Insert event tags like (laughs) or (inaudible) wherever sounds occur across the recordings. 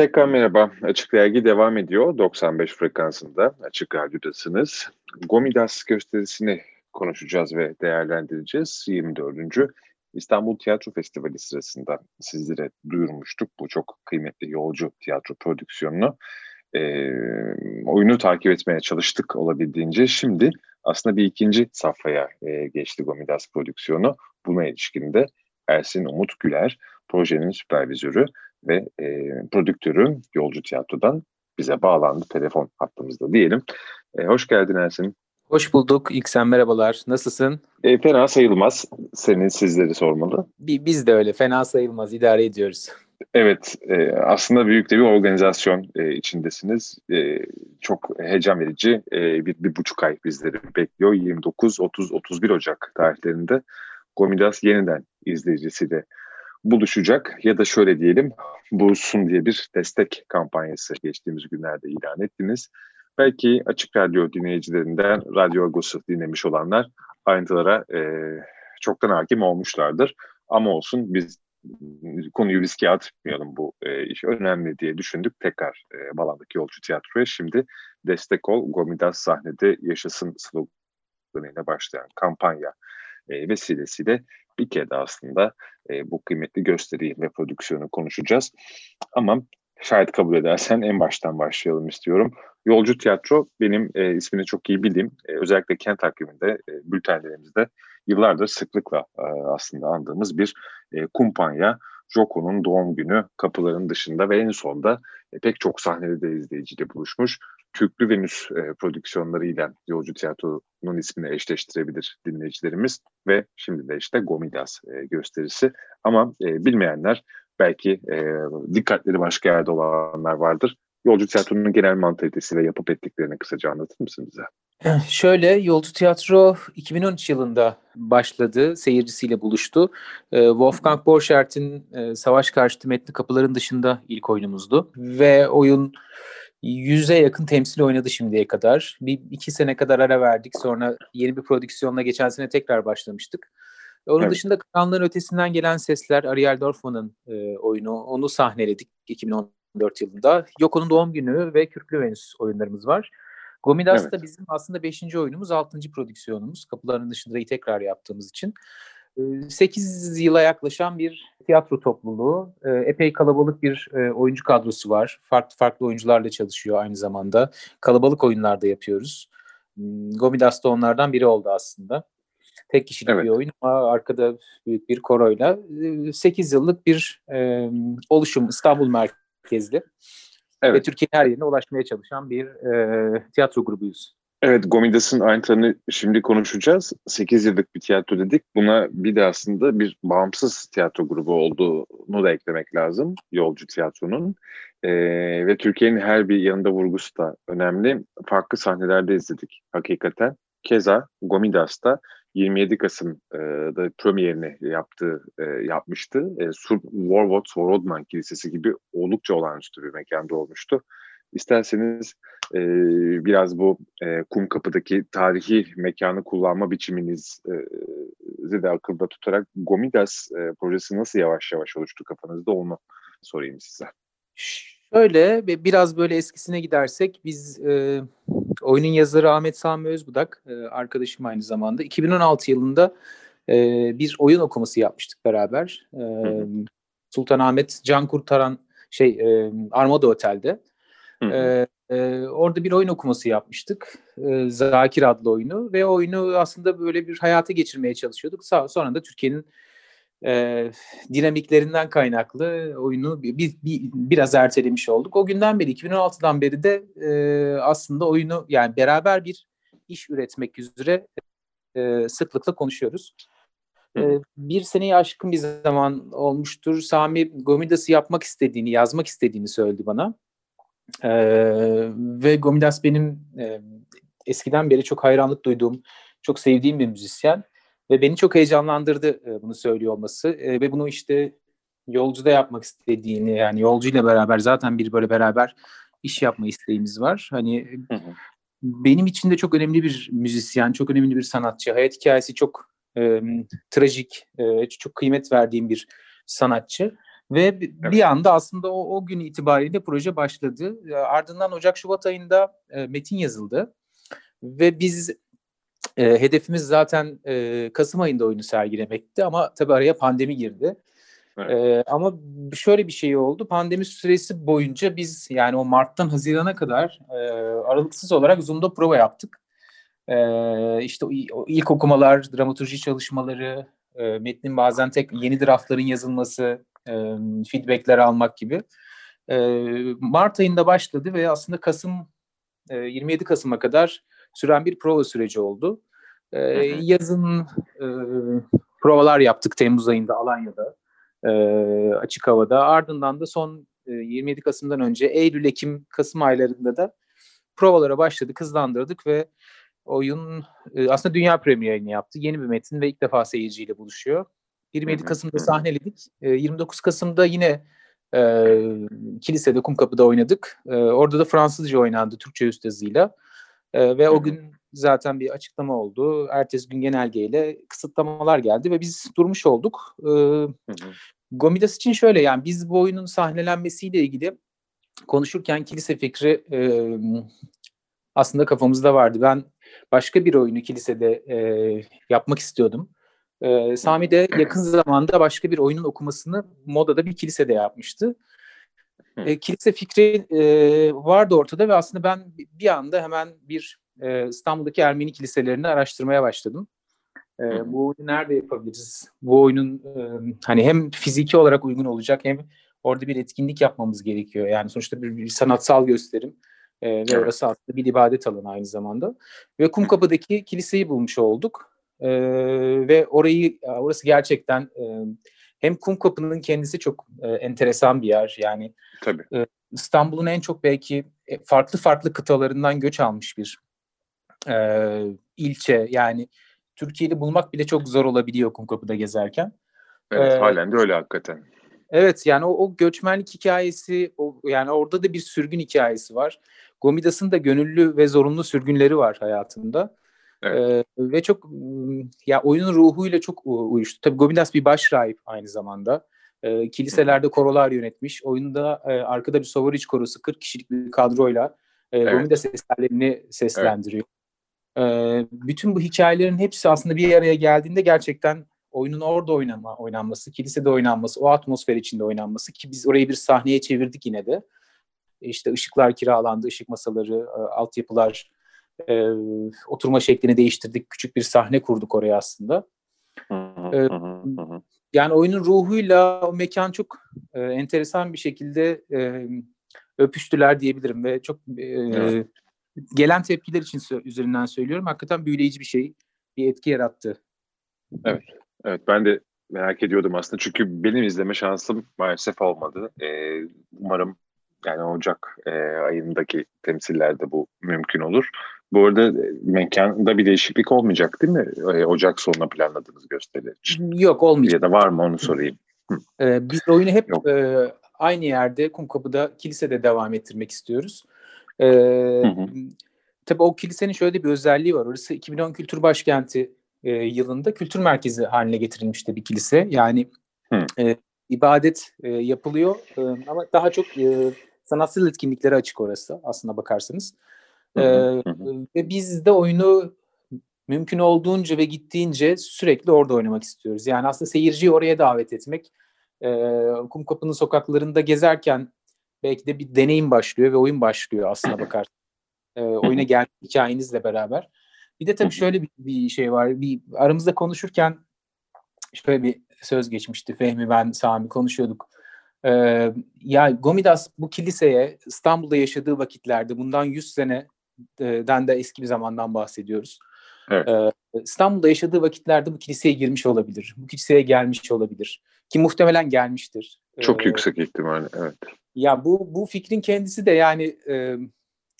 Tekrar merhaba. Açık Dergi devam ediyor. 95 frekansında Açık Radyo'dasınız. Gomidas gösterisini konuşacağız ve değerlendireceğiz. 24. İstanbul Tiyatro Festivali sırasında sizlere duyurmuştuk. Bu çok kıymetli yolcu tiyatro prodüksiyonunu. E, oyunu takip etmeye çalıştık olabildiğince. Şimdi aslında bir ikinci safhaya e, geçti Gomidas prodüksiyonu. Buna ilişkinde Ersin Umut Güler, projenin süpervizörü ve e, prodüktörü Yolcu Tiyatro'dan bize bağlandı telefon hattımızda diyelim. E, hoş geldin Ersin. Hoş bulduk. İlk sen merhabalar. Nasılsın? E, fena sayılmaz. Senin sizleri sormalı. Biz de öyle. Fena sayılmaz. İdare ediyoruz. Evet. E, aslında büyük de bir organizasyon e, içindesiniz. E, çok heyecan verici. E, bir, bir buçuk ay bizleri bekliyor. 29, 30, 31 Ocak tarihlerinde Gomidas yeniden izleyicisiyle buluşacak ya da şöyle diyelim buluşsun diye bir destek kampanyası geçtiğimiz günlerde ilan ettiniz. Belki Açık Radyo dinleyicilerinden Radyo Agos'u dinlemiş olanlar ayrıntılara e, çoktan hakim olmuşlardır. Ama olsun biz konuyu riske atmayalım bu e, iş önemli diye düşündük. Tekrar e, Balan'daki Yolcu Tiyatro'ya şimdi destek ol Gomidas sahnede yaşasın sloganıyla başlayan kampanya e, vesilesiyle bir kere de aslında e, bu kıymetli gösteriyi ve prodüksiyonu konuşacağız. Ama şayet kabul edersen en baştan başlayalım istiyorum. Yolcu Tiyatro benim e, ismini çok iyi bildiğim, e, özellikle kent takviminde, e, bültenlerimizde yıllardır sıklıkla e, aslında andığımız bir e, kumpanya. Joko'nun doğum günü kapıların dışında ve en sonda e, pek çok sahnede de izleyiciyle buluşmuş. Türklü Venüs e, prodüksiyonlarıyla Yolcu Tiyatro'nun ismini eşleştirebilir dinleyicilerimiz ve şimdi de işte Gomidas e, gösterisi. Ama e, bilmeyenler belki e, dikkatleri başka yerde olanlar vardır. Yolcu Tiyatro'nun genel mantalitesi ve yapıp ettiklerini kısaca anlatır mısın bize? Eh, şöyle, Yolcu Tiyatro 2013 yılında başladı, seyircisiyle buluştu. Ee, Wolfgang Borchert'in e, Savaş Karşıtı Metni Kapıların Dışında ilk oyunumuzdu. Ve oyun yüze yakın temsil oynadı şimdiye kadar. Bir iki sene kadar ara verdik. Sonra yeni bir prodüksiyonla geçen sene tekrar başlamıştık. Onun evet. dışında Karanlığın Ötesinden Gelen Sesler, Ariel Dorfman'ın e, oyunu. Onu sahneledik 2014 yılında. Yoko'nun doğum günü ve Kürklü Venüs oyunlarımız var. Gomidas evet. da bizim aslında 5. oyunumuz, 6. prodüksiyonumuz. Kapıların dışında tekrar yaptığımız için. 8 yıla yaklaşan bir tiyatro topluluğu. Epey kalabalık bir oyuncu kadrosu var. Farklı farklı oyuncularla çalışıyor aynı zamanda. Kalabalık oyunlarda yapıyoruz. Gomidas da onlardan biri oldu aslında. Tek kişilik evet. bir oyun ama arkada büyük bir koroyla. 8 yıllık bir oluşum İstanbul merkezli. Evet. Ve Türkiye'nin her yerine ulaşmaya çalışan bir tiyatro grubuyuz. Evet, Gomidas'ın ayrıntılarını şimdi konuşacağız. 8 yıllık bir tiyatro dedik. Buna bir de aslında bir bağımsız tiyatro grubu olduğunu da eklemek lazım. Yolcu Tiyatro'nun. Ee, ve Türkiye'nin her bir yanında vurgusu da önemli. Farklı sahnelerde izledik hakikaten. Keza Gomidas'ta 27 Kasım'da e, premierini yaptı, e, yapmıştı. E, Sur Warwood Kilisesi gibi oldukça olağanüstü bir mekanda olmuştu. İsterseniz e, biraz bu e, Kumkapı'daki tarihi mekanı kullanma biçiminizi e, de akılda tutarak Gomidas e, projesi nasıl yavaş yavaş oluştu kafanızda onu sorayım size. Şöyle biraz böyle eskisine gidersek biz e, oyunun yazarı Ahmet Sami Özbudak e, arkadaşım aynı zamanda 2016 yılında e, bir oyun okuması yapmıştık beraber. E, Sultanahmet Can Kurtaran şey e, Armada Otel'de. Ee, e, orada bir oyun okuması yapmıştık. E, Zakir adlı oyunu ve oyunu aslında böyle bir hayata geçirmeye çalışıyorduk. Sonra da Türkiye'nin e, dinamiklerinden kaynaklı oyunu bir, bir, bir biraz ertelemiş olduk. O günden beri 2016'dan beri de e, aslında oyunu yani beraber bir iş üretmek üzere e, sıklıkla konuşuyoruz. E, bir seneyi aşkın bir zaman olmuştur. Sami Gomidas'ı yapmak istediğini, yazmak istediğini söyledi bana. E, ve Gomidas benim e, eskiden beri çok hayranlık duyduğum, çok sevdiğim bir müzisyen. Ve beni çok heyecanlandırdı e, bunu söylüyor olması. E, ve bunu işte yolcuda yapmak istediğini, yani yolcuyla beraber zaten bir böyle beraber iş yapma isteğimiz var. Hani hı hı. benim için de çok önemli bir müzisyen, çok önemli bir sanatçı. Hayat hikayesi çok e, trajik, e, çok kıymet verdiğim bir sanatçı. Ve bir evet. anda aslında o, o gün itibariyle proje başladı. Ardından Ocak-Şubat ayında e, metin yazıldı. Ve biz e, hedefimiz zaten e, Kasım ayında oyunu sergilemekti ama tabii araya pandemi girdi. Evet. E, ama şöyle bir şey oldu. Pandemi süresi boyunca biz yani o Mart'tan Haziran'a kadar e, aralıksız olarak Zoom'da prova yaptık. E, işte o ilk okumalar, dramaturji çalışmaları, e, metnin bazen tek yeni draftların yazılması, e, feedbackler almak gibi. E, Mart ayında başladı ve aslında Kasım e, 27 Kasım'a kadar süren bir prova süreci oldu. E, yazın e, provalar yaptık Temmuz ayında Alanya'da e, açık havada. Ardından da son e, 27 Kasım'dan önce Eylül, Ekim, Kasım aylarında da provalara başladık, hızlandırdık ve oyun e, aslında dünya premierini yaptı. Yeni bir metin ve ilk defa seyirciyle buluşuyor. 27 Kasım'da sahneledik. E, 29 Kasım'da yine e, kilisede Kumkapı'da oynadık. E, orada da Fransızca oynandı Türkçe üst yazıyla. E, ve o gün zaten bir açıklama oldu. Ertesi gün genelgeyle kısıtlamalar geldi ve biz durmuş olduk. E, Gomidas için şöyle yani biz bu oyunun sahnelenmesiyle ilgili konuşurken kilise fikri e, aslında kafamızda vardı. Ben başka bir oyunu kilisede e, yapmak istiyordum. E, Sami de yakın zamanda başka bir oyunun okumasını modada bir kilisede yapmıştı. E, kilise fikri e, vardı ortada ve aslında ben bir anda hemen bir e, İstanbul'daki Ermeni kiliselerini araştırmaya başladım. E, bu oyunu nerede yapabiliriz? Bu oyunun e, hani hem fiziki olarak uygun olacak hem orada bir etkinlik yapmamız gerekiyor. Yani sonuçta bir, bir sanatsal gösterim e, ve evet. orası aslında bir ibadet alanı aynı zamanda. Ve Kumkapı'daki kiliseyi bulmuş olduk. E, ve orayı orası gerçekten e, hem Kumkapı'nın kendisi çok e, enteresan bir yer. Yani Tabii. E, İstanbul'un en çok belki e, farklı farklı kıtalarından göç almış bir e, ilçe. Yani Türkiye'de bulmak bile çok zor olabiliyor Kumkapı'da gezerken. Evet, ee, halen de öyle hakikaten. Evet yani o, o göçmenlik hikayesi, o, yani orada da bir sürgün hikayesi var. Gomidas'ın da gönüllü ve zorunlu sürgünleri var hayatında. Evet. Ee, ve çok ya oyunun ruhuyla çok uyuştu. Tabii Gomidas bir başrahip aynı zamanda. Ee, kiliselerde korolar yönetmiş. Oyunda e, arkada bir Sovoriç korosu 40 kişilik bir kadroyla e, evet. Gomidas eserlerini seslendiriyor. Evet. Ee, bütün bu hikayelerin hepsi aslında bir araya geldiğinde gerçekten oyunun orada oynanma, oynanması, kilisede oynanması, o atmosfer içinde oynanması ki biz orayı bir sahneye çevirdik yine de. İşte ışıklar kiralandı, ışık masaları, altyapılar, e, oturma şeklini değiştirdik. Küçük bir sahne kurduk oraya aslında. E, yani oyunun ruhuyla o mekan çok e, enteresan bir şekilde e, öpüştüler diyebilirim ve çok e, evet. gelen tepkiler için üzerinden söylüyorum. Hakikaten büyüleyici bir şey, bir etki yarattı. Evet. Evet ben de merak ediyordum aslında çünkü benim izleme şansım maalesef olmadı. Ee, umarım yani Ocak e, ayındaki temsillerde bu mümkün olur. Bu arada e, mekanda bir değişiklik olmayacak değil mi? E, Ocak sonuna planladığınız gösteri için. Yok olmayacak. Ya da var mı onu sorayım. Ee, biz oyunu hep e, aynı yerde Kumkapı'da kilisede devam ettirmek istiyoruz. Ee, hı hı. Tabii o kilisenin şöyle bir özelliği var. Orası 2010 Kültür Başkenti e, yılında kültür merkezi haline getirilmişti bir kilise. Yani e, ibadet e, yapılıyor e, ama daha çok e, sanatsal etkinliklere açık orası aslında bakarsanız. Ve biz de oyunu mümkün olduğunca ve gittiğince sürekli orada oynamak istiyoruz. Yani aslında seyirciyi oraya davet etmek, e, Kumkapı'nın sokaklarında gezerken belki de bir deneyim başlıyor ve oyun başlıyor aslında (laughs) bakar. E, oyuna gel hikayenizle beraber. Bir de tabii şöyle bir, bir şey var. Bir aramızda konuşurken şöyle bir söz geçmişti. Fehmi ben Sami konuşuyorduk. Ee, ya Gomidas bu kiliseye İstanbul'da yaşadığı vakitlerde bundan 100 seneden de eski bir zamandan bahsediyoruz. Evet. Ee, İstanbul'da yaşadığı vakitlerde bu kiliseye girmiş olabilir. Bu kiliseye gelmiş olabilir. Ki muhtemelen gelmiştir. Çok ee, yüksek ihtimal evet. Ya bu bu fikrin kendisi de yani e,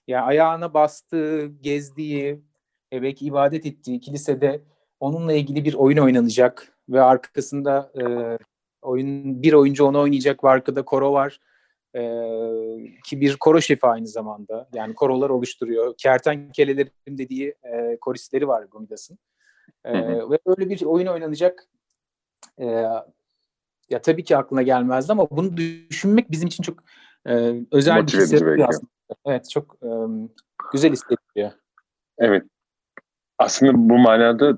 ya ayağına bastığı, gezdiği, e, belki ibadet ettiği kilisede onunla ilgili bir oyun oynanacak ve arkasında e, oyun bir oyuncu onu oynayacak ve arkada koro var. E, ki bir koro şefi aynı zamanda. Yani korolar oluşturuyor. Kertenkelelerin dediği e, koristleri var Gomidas'ın. E, ve öyle bir oyun oynanacak. E, ya tabii ki aklına gelmezdi ama bunu düşünmek bizim için çok e, özel Motive bir his edici belki. aslında. Evet çok e, güzel hissettiriyor. Evet. Aslında bu manada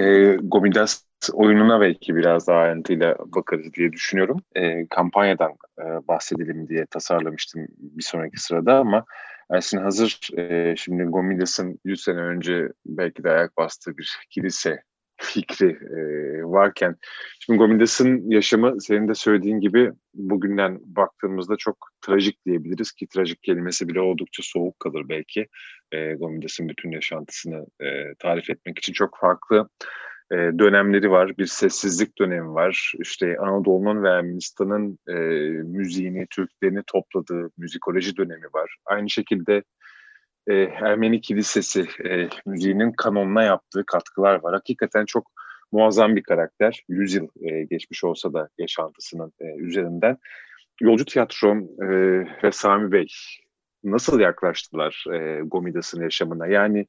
e, Gomidas oyununa belki biraz daha ayrıntıyla bakarız diye düşünüyorum. E, kampanyadan e, bahsedelim diye tasarlamıştım bir sonraki sırada ama Ersin hazır e, şimdi Gomidas'ın 100 sene önce belki de ayak bastığı bir kilise fikri e, varken şimdi Gomidas'ın yaşamı senin de söylediğin gibi bugünden baktığımızda çok trajik diyebiliriz ki trajik kelimesi bile oldukça soğuk kalır belki e, Gomidas'ın bütün yaşantısını e, tarif etmek için çok farklı e, dönemleri var. Bir sessizlik dönemi var. İşte Anadolu'nun ve Ermenistan'ın e, müziğini, Türklerini topladığı müzikoloji dönemi var. Aynı şekilde e, Ermeni Kilisesi e, müziğinin kanonuna yaptığı katkılar var. Hakikaten çok muazzam bir karakter. Yüzyıl e, geçmiş olsa da yaşantısının e, üzerinden. Yolcu Tiyatro e, ve Sami Bey nasıl yaklaştılar e, Gomidas'ın yaşamına? Yani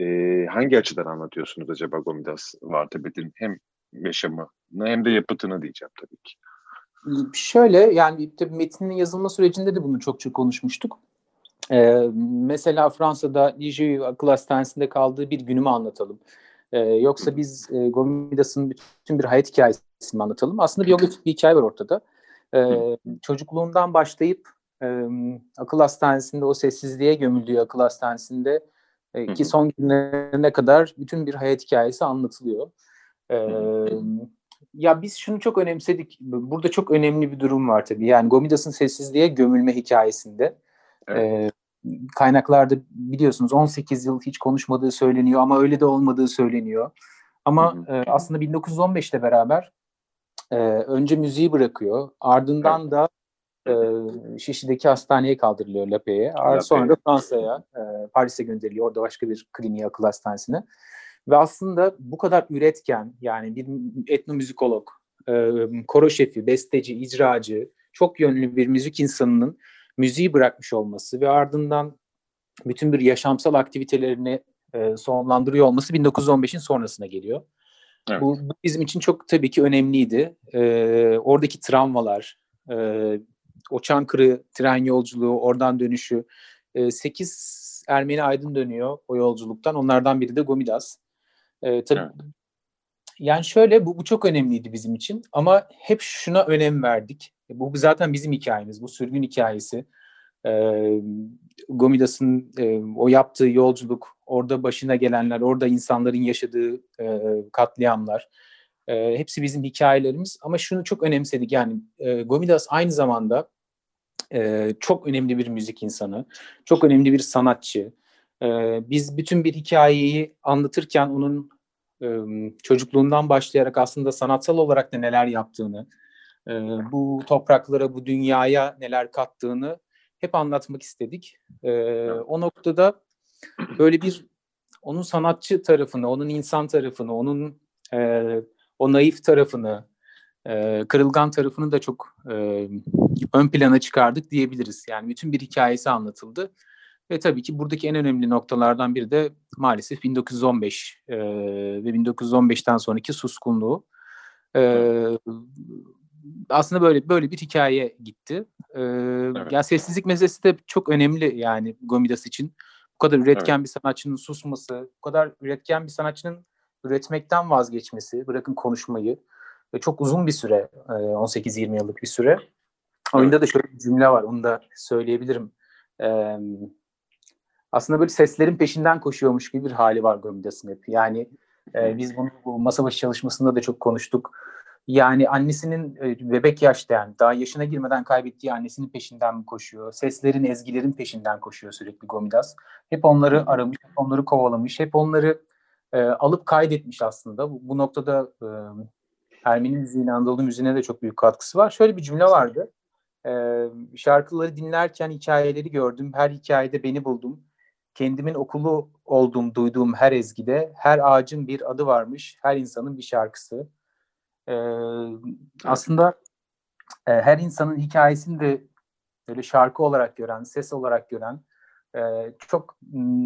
e, hangi açıdan anlatıyorsunuz acaba Gomidas Vartebet'in hem yaşamını hem de yapıtını diyeceğim tabii ki. Şöyle yani tabii metnin yazılma sürecinde de bunu çok çok konuşmuştuk. Ee, mesela Fransa'da Lisieux akıl hastanesinde kaldığı bir günümü anlatalım. Ee, yoksa biz e, Gomidas'ın bütün bir hayat hikayesini anlatalım. Aslında biyografik bir hikaye var ortada. Ee, çocukluğundan başlayıp e, akıl hastanesinde o sessizliğe gömüldüğü akıl hastanesinde e, ki son günlerine kadar bütün bir hayat hikayesi anlatılıyor. Ee, ya biz şunu çok önemsedik. Burada çok önemli bir durum var tabii. Yani Gomidas'ın sessizliğe gömülme hikayesinde. Evet. E, kaynaklarda biliyorsunuz 18 yıl hiç konuşmadığı söyleniyor ama öyle de olmadığı söyleniyor. Ama hı hı. E, aslında 1915 ile beraber e, önce müziği bırakıyor. Ardından evet. da e, Şişli'deki hastaneye kaldırılıyor Lape'ye. Sonra da Fransa'ya, e, Paris'e gönderiliyor. Orada başka bir kliniğe, akıl hastanesine. Ve aslında bu kadar üretken yani bir etnomüzikolog, e, koro şefi, besteci, icracı, çok yönlü bir müzik insanının müziği bırakmış olması ve ardından bütün bir yaşamsal aktivitelerini e, sonlandırıyor olması 1915'in sonrasına geliyor. Evet. Bu, bu bizim için çok tabii ki önemliydi. E, oradaki travmalar, e, o Çankırı tren yolculuğu, oradan dönüşü. E, 8 Ermeni aydın dönüyor o yolculuktan. Onlardan biri de Gomidas. E, tabii, evet. Yani şöyle bu, bu çok önemliydi bizim için ama hep şuna önem verdik. Bu zaten bizim hikayemiz, bu sürgün hikayesi. E, Gomidas'ın e, o yaptığı yolculuk, orada başına gelenler, orada insanların yaşadığı e, katliamlar. E, hepsi bizim hikayelerimiz ama şunu çok önemsedik. Yani e, Gomidas aynı zamanda e, çok önemli bir müzik insanı, çok önemli bir sanatçı. E, biz bütün bir hikayeyi anlatırken onun e, çocukluğundan başlayarak aslında sanatsal olarak da neler yaptığını, e, bu topraklara, bu dünyaya neler kattığını hep anlatmak istedik. E, o noktada böyle bir onun sanatçı tarafını, onun insan tarafını, onun e, o naif tarafını, e, kırılgan tarafını da çok e, ön plana çıkardık diyebiliriz. Yani bütün bir hikayesi anlatıldı. Ve tabii ki buradaki en önemli noktalardan biri de maalesef 1915 e, ve 1915'ten sonraki suskunluğu. E, aslında böyle böyle bir hikaye gitti. E, evet. Yani sessizlik meselesi de çok önemli yani Gomidas için. Bu kadar üretken evet. bir sanatçının susması, bu kadar üretken bir sanatçının üretmekten vazgeçmesi, bırakın konuşmayı ve çok uzun bir süre, 18-20 yıllık bir süre. Oyunda da şöyle bir cümle var, onu da söyleyebilirim. Aslında böyle seslerin peşinden koşuyormuş gibi bir hali var Gomidas'ın hep. Yani biz bunu bu masa başı çalışmasında da çok konuştuk. Yani annesinin bebek yaşta yani daha yaşına girmeden kaybettiği annesinin peşinden mi koşuyor? Seslerin, ezgilerin peşinden koşuyor sürekli Gomidas. Hep onları aramış, hep onları kovalamış, hep onları e, alıp kaydetmiş aslında. Bu, bu noktada e, Ermeni müziğine, Anadolu müziğine de çok büyük katkısı var. Şöyle bir cümle vardı. E, şarkıları dinlerken hikayeleri gördüm. Her hikayede beni buldum. Kendimin okulu olduğum, duyduğum her ezgide her ağacın bir adı varmış. Her insanın bir şarkısı. E, aslında e, her insanın hikayesini de böyle şarkı olarak gören, ses olarak gören e, çok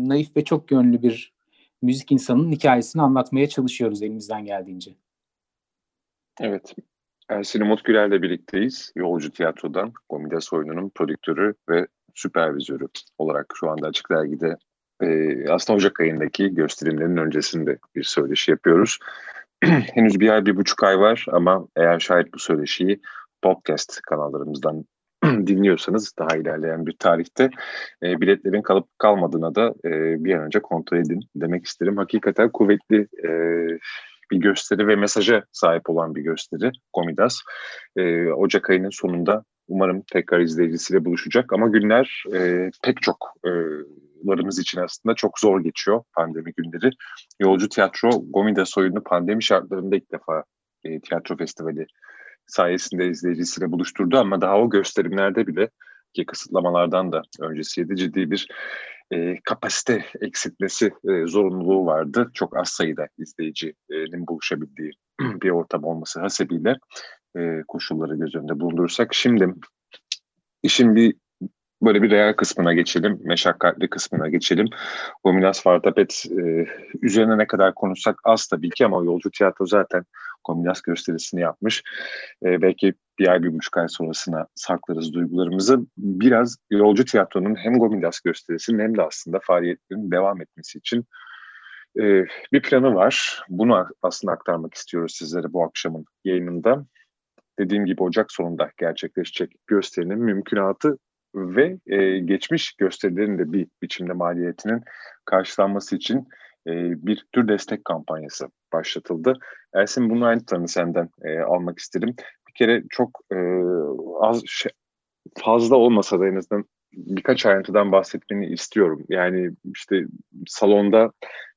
naif ve çok gönlü bir müzik insanının hikayesini anlatmaya çalışıyoruz elimizden geldiğince. Evet. Ersin Umut Güler'le birlikteyiz. Yolcu Tiyatro'dan Gomidas oyununun prodüktörü ve süpervizörü olarak şu anda Açık Dergi'de e, aslında Ocak ayındaki gösterimlerin öncesinde bir söyleşi yapıyoruz. (clears throat) Henüz bir ay, bir buçuk ay var ama eğer şayet bu söyleşiyi podcast kanallarımızdan (clears throat) dinliyorsanız daha ilerleyen bir tarihte e, biletlerin kalıp kalmadığına da e, bir an önce kontrol edin demek isterim. Hakikaten kuvvetli e, bir gösteri ve mesaja sahip olan bir gösteri Komidas. E, Ocak ayının sonunda umarım tekrar izleyicisiyle buluşacak ama günler e, pek çok e, varımız için aslında çok zor geçiyor pandemi günleri. Yolcu Tiyatro Gomidas oyunu pandemi şartlarında ilk defa e, tiyatro festivali sayesinde izleyicisiyle buluşturdu ama daha o gösterimlerde bile ki kısıtlamalardan da öncesiydi ciddi bir e, kapasite eksiltmesi e, zorunluluğu vardı. Çok az sayıda izleyicinin buluşabildiği (clears throat) bir ortam olması hasebiyle e, koşulları göz önünde bulundurursak. Şimdi işin bir böyle bir real kısmına geçelim, meşakkatli kısmına geçelim. Gomilas Fartapet e, üzerine ne kadar konuşsak az tabii ki ama yolcu tiyatro zaten Gomilas gösterisini yapmış. E, belki bir ay, bir buçuk ay sonrasına saklarız duygularımızı. Biraz yolcu tiyatronun hem Gomilas gösterisinin hem de aslında faaliyetlerin devam etmesi için e, bir planı var. Bunu aslında aktarmak istiyoruz sizlere bu akşamın yayınında dediğim gibi Ocak sonunda gerçekleşecek gösterinin mümkünatı ve e, geçmiş gösterilerin de bir biçimde maliyetinin karşılanması için e, bir tür destek kampanyası başlatıldı. Ersin bunun ayrıntılarını senden e, almak istedim. Bir kere çok e, az şey, fazla olmasa da en azından birkaç ayrıntıdan bahsetmeni istiyorum. Yani işte salonda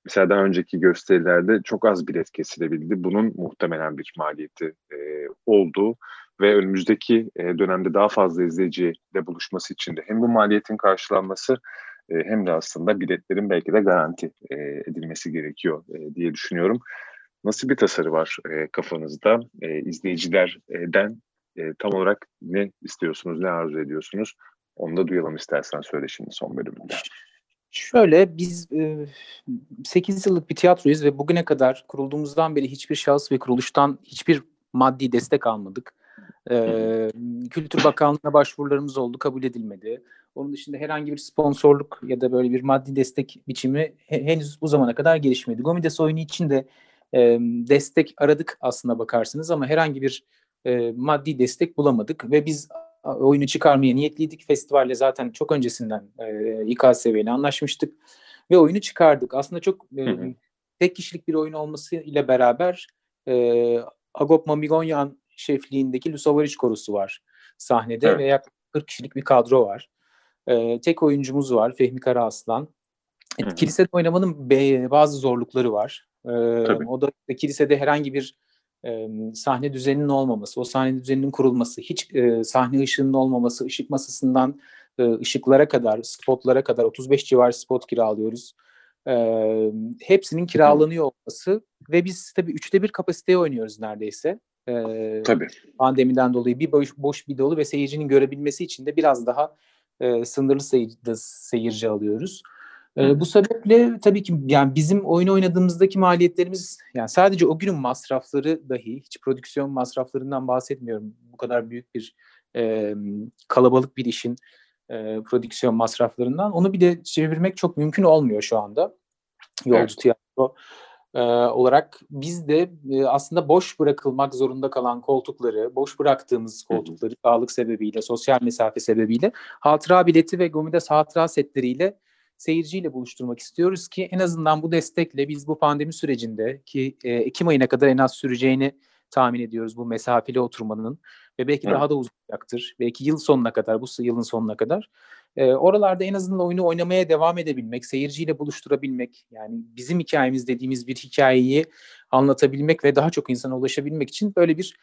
mesela daha önceki gösterilerde çok az bilet kesilebildi. Bunun muhtemelen bir maliyeti e, oldu ve önümüzdeki e, dönemde daha fazla izleyiciyle buluşması için de hem bu maliyetin karşılanması e, hem de aslında biletlerin belki de garanti e, edilmesi gerekiyor e, diye düşünüyorum. Nasıl bir tasarı var e, kafanızda? E, izleyicilerden e, tam olarak ne istiyorsunuz, ne arzu ediyorsunuz? Onu da duyalım istersen söyleşinin son bölümünde. Şöyle biz e, 8 yıllık bir tiyatroyuz ve bugüne kadar kurulduğumuzdan beri hiçbir şahıs ve kuruluştan hiçbir maddi destek almadık. E, Kültür Bakanlığı'na başvurularımız oldu, kabul edilmedi. Onun dışında herhangi bir sponsorluk ya da böyle bir maddi destek biçimi henüz bu zamana kadar gelişmedi. Gomides oyunu için de e, destek aradık aslında bakarsınız ama herhangi bir e, maddi destek bulamadık ve biz oyunu çıkarmaya niyetliydik. Festivalle zaten çok öncesinden e, İKSV ile anlaşmıştık ve oyunu çıkardık. Aslında çok e, tek kişilik bir oyun olması ile beraber e, Agop Mamigonyan şefliğindeki Lusovariç korusu var sahnede evet. ve yaklaşık 40 kişilik bir kadro var. E, tek oyuncumuz var Fehmi Karaaslan. E, kilisede oynamanın bazı zorlukları var. E, o da kilisede herhangi bir e, sahne düzeninin olmaması, o sahne düzeninin kurulması, hiç e, sahne ışığının olmaması, ışık masasından e, ışıklara kadar, spotlara kadar 35 civar spot kiralıyoruz. E, hepsinin kiralanıyor olması ve biz tabii üçte bir kapasiteye oynuyoruz neredeyse. E, tabii. Pandemiden dolayı bir boş, boş bir dolu ve seyircinin görebilmesi için de biraz daha e, sınırlı seyirci, seyirci alıyoruz. E, bu sebeple tabii ki yani bizim oyun oynadığımızdaki maliyetlerimiz yani sadece o günün masrafları dahi hiç prodüksiyon masraflarından bahsetmiyorum. Bu kadar büyük bir e, kalabalık bir işin e, prodüksiyon masraflarından. Onu bir de çevirmek çok mümkün olmuyor şu anda. Yolcu evet. tiyatro e, olarak biz de e, aslında boş bırakılmak zorunda kalan koltukları, boş bıraktığımız koltukları sağlık sebebiyle, sosyal mesafe sebebiyle hatıra bileti ve Gomidas hatıra setleriyle seyirciyle buluşturmak istiyoruz ki en azından bu destekle biz bu pandemi sürecinde ki e, Ekim ayına kadar en az süreceğini tahmin ediyoruz bu mesafeli oturmanın ve belki evet. daha da uzayacaktır. Belki yıl sonuna kadar, bu yılın sonuna kadar. E, oralarda en azından oyunu oynamaya devam edebilmek, seyirciyle buluşturabilmek, yani bizim hikayemiz dediğimiz bir hikayeyi anlatabilmek ve daha çok insana ulaşabilmek için böyle bir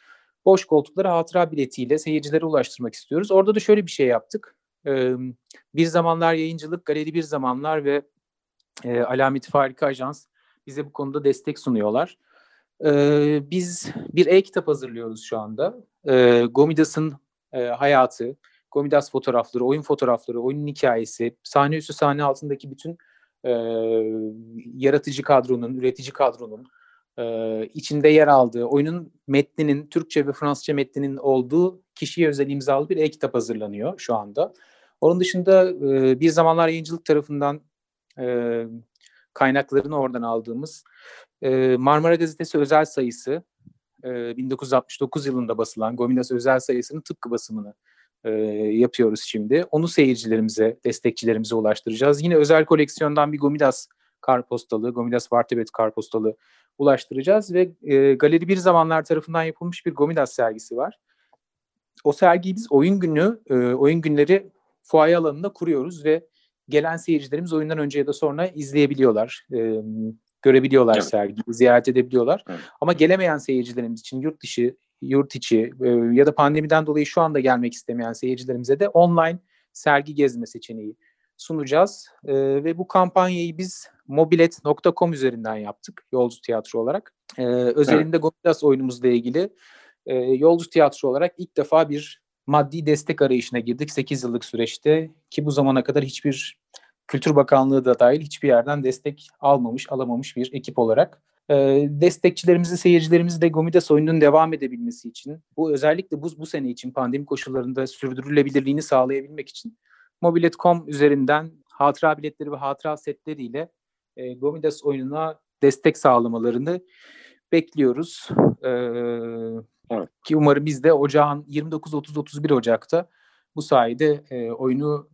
boş koltukları hatıra biletiyle seyircilere ulaştırmak istiyoruz. Orada da şöyle bir şey yaptık. Bir Zamanlar Yayıncılık, Galeri Bir Zamanlar ve e, Alameti Farika Ajans bize bu konuda destek sunuyorlar. biz bir e-kitap hazırlıyoruz şu anda. Gomidas'ın hayatı, Gomidas fotoğrafları, oyun fotoğrafları, oyunun hikayesi, sahne üstü sahne altındaki bütün yaratıcı kadronun, üretici kadronun, e, içinde yer aldığı, oyunun metninin, Türkçe ve Fransızca metninin olduğu kişiye özel imzalı bir e-kitap hazırlanıyor şu anda. Onun dışında e, bir zamanlar yayıncılık tarafından e, kaynaklarını oradan aldığımız e, Marmara Gazetesi özel sayısı e, 1969 yılında basılan Gomidas özel sayısının tıpkı basımını e, yapıyoruz şimdi. Onu seyircilerimize, destekçilerimize ulaştıracağız. Yine özel koleksiyondan bir Gomidas karpostalı, Gomidas Vartebet karpostalı ulaştıracağız ve e, Galeri Bir Zamanlar tarafından yapılmış bir Gomidas sergisi var. O sergiyi biz oyun günü, e, oyun günleri fuaye alanında kuruyoruz ve gelen seyircilerimiz oyundan önce ya da sonra izleyebiliyorlar. E, görebiliyorlar evet. sergiyi, ziyaret edebiliyorlar. Evet. Ama gelemeyen seyircilerimiz için yurt dışı, yurt içi e, ya da pandemiden dolayı şu anda gelmek istemeyen seyircilerimize de online sergi gezme seçeneği sunacağız. E, ve bu kampanyayı biz mobilet.com üzerinden yaptık Yolcu Tiyatro olarak. E, özelinde evet. Gomilas oyunumuzla ilgili e, Yolcu Tiyatro olarak ilk defa bir maddi destek arayışına girdik 8 yıllık süreçte ki bu zamana kadar hiçbir Kültür Bakanlığı da dahil hiçbir yerden destek almamış, alamamış bir ekip olarak. E, destekçilerimizi, seyircilerimizi de Gomidas oyununun devam edebilmesi için, bu özellikle bu, bu sene için pandemi koşullarında sürdürülebilirliğini sağlayabilmek için Mobilet.com üzerinden hatıra biletleri ve hatıra setleriyle e, Gomidas oyununa destek sağlamalarını bekliyoruz. E, evet. Ki umarım biz de ocağın 29-30-31 Ocak'ta bu sayede e, oyunu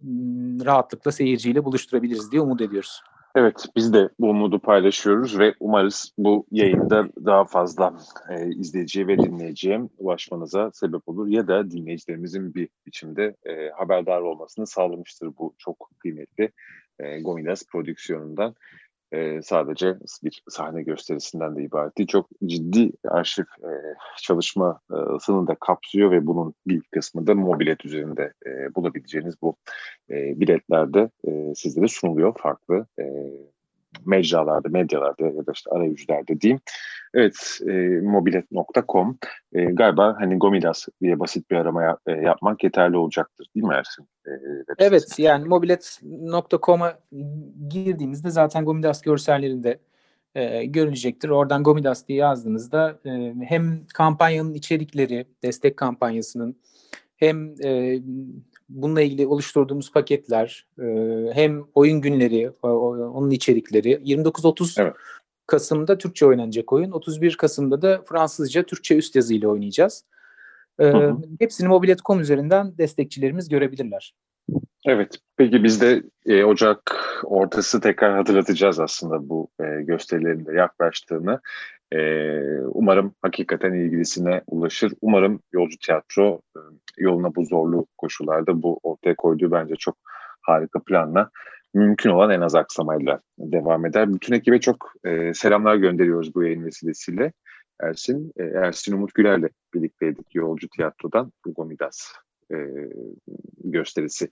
rahatlıkla seyirciyle buluşturabiliriz diye umut ediyoruz. Evet, biz de bu umudu paylaşıyoruz ve umarız bu yayında daha fazla e, izleyiciye ve dinleyiciye ulaşmanıza sebep olur ya da dinleyicilerimizin bir biçimde e, haberdar olmasını sağlamıştır bu çok kıymetli e, Gomilas prodüksiyonundan e, sadece bir sahne gösterisinden de ibaret değil. Çok ciddi arşiv e, çalışmasını da kapsıyor ve bunun bir kısmı da mobilet üzerinde e, bulabileceğiniz bu e, biletlerde e, sizlere sunuluyor farklı e, mecralarda, medyalarda ya da işte arayüzlerde diyeyim. Evet, e, mobilet.com e, galiba hani Gomidas diye basit bir arama yap, e, yapmak yeterli olacaktır değil mi Ersin? E, evet, yani mobilet.com'a girdiğinizde zaten Gomidas görsellerinde e, görülecektir. Oradan Gomidas diye yazdığınızda e, hem kampanyanın içerikleri, destek kampanyasının hem e, bununla ilgili oluşturduğumuz paketler, e, hem oyun günleri, onun içerikleri 29-30 evet. Kasım'da Türkçe oynanacak oyun. 31 Kasım'da da Fransızca Türkçe üst yazıyla oynayacağız. Ee, hı hı. Hepsini mobilet.com üzerinden destekçilerimiz görebilirler. Evet, peki biz de e, Ocak ortası tekrar hatırlatacağız aslında bu e, gösterilerin de yaklaştığını. E, umarım hakikaten ilgilisine ulaşır. Umarım Yolcu Tiyatro e, yoluna bu zorlu koşullarda bu ortaya koyduğu bence çok harika planla mümkün olan en az aksamayla devam eder. Bütün ekibe çok e, selamlar gönderiyoruz bu yayın vesilesiyle. Ersin, e, Ersin Umut Güler'le birlikteydik Yolcu Tiyatro'dan bu Midas e, gösterisi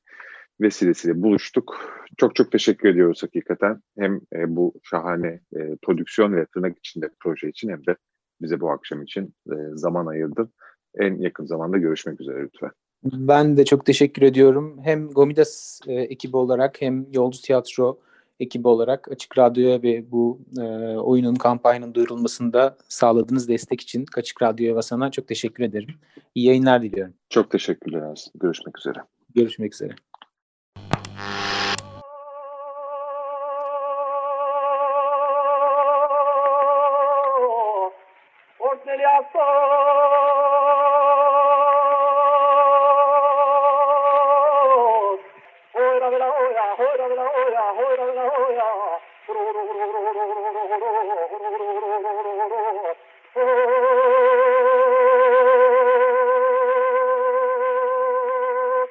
vesilesiyle buluştuk. Çok çok teşekkür ediyoruz hakikaten. Hem e, bu şahane e, prodüksiyon ve tırnak içinde proje için hem de bize bu akşam için e, zaman ayırdın. En yakın zamanda görüşmek üzere lütfen. Ben de çok teşekkür ediyorum. Hem Gomidas e, ekibi olarak hem Yolcu Tiyatro ekibi olarak Açık Radyo'ya ve bu e, oyunun kampanyanın duyurulmasında sağladığınız destek için Açık Radyo'ya ve sana çok teşekkür ederim. İyi yayınlar diliyorum. Çok teşekkürler. Görüşmek üzere. Görüşmek üzere.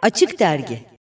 Açık Dergi